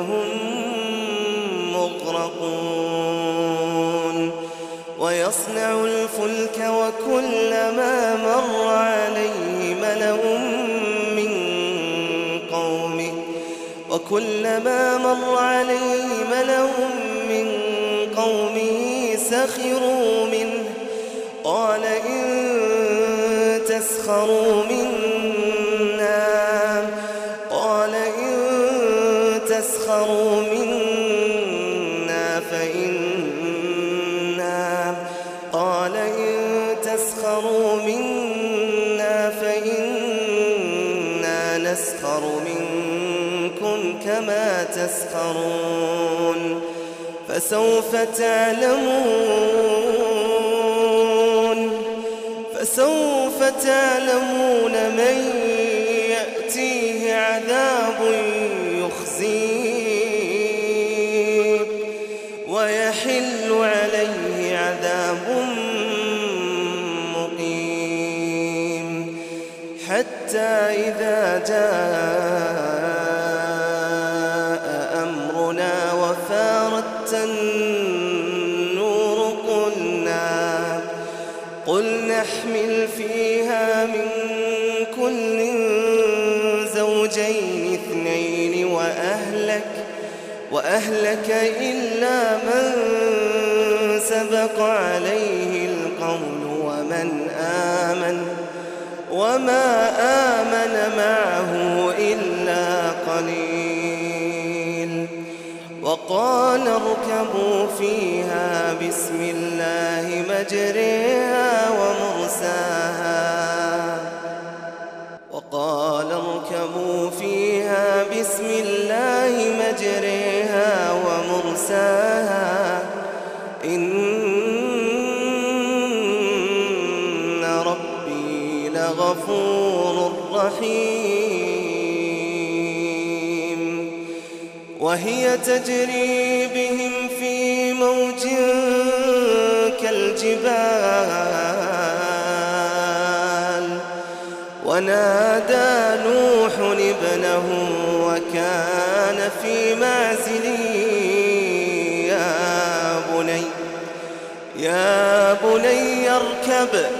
إنهم مغرقون ويصنع الفلك وكلما مر عليه ملأ من قومه وكلما مر عليه ملأ من قومه سخروا منه قال إن تسخروا منا تسخروا منا فإنا نسخر منكم كما تسخرون فسوف تعلمون فسوف تعلمون من يأتيه عذاب يخزيه ويحل حتى إذا جاء أمرنا وفارت النور قلنا قل نحمل فيها من كل زوجين اثنين وأهلك وأهلك إلا من سبق عليه القول ومن آمن. وما آمن معه إلا قليل. وقال اركبوا فيها بسم الله مجريها ومرساها ربي لغفور رحيم. وهي تجري بهم في موج كالجبال. ونادى نوح ابنه وكان في معزل يا بني يا بني اركب.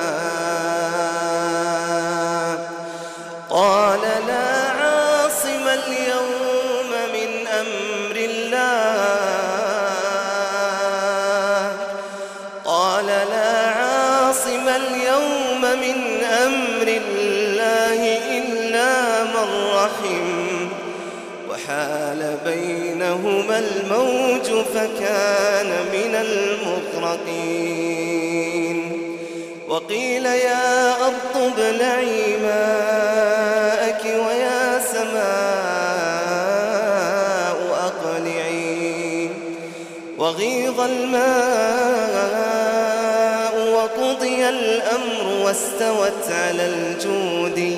بينهما الموج فكان من المغرقين. وقيل يا أرض ابلعي ماءك ويا سماء أقلعي. وغيض الماء وقضي الأمر واستوت على الجود.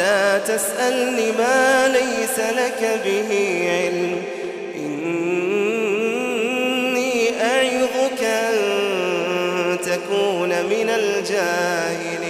صالح تسألني ما ليس لك به علم. إني أعظك أن تكون من الجاهلين.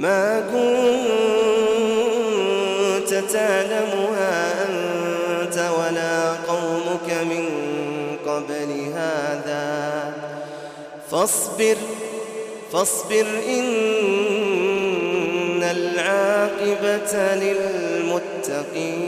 ما كنت تعلمها أنت ولا قومك من قبل هذا. فاصبر فاصبر إن العاقبة للمتقين.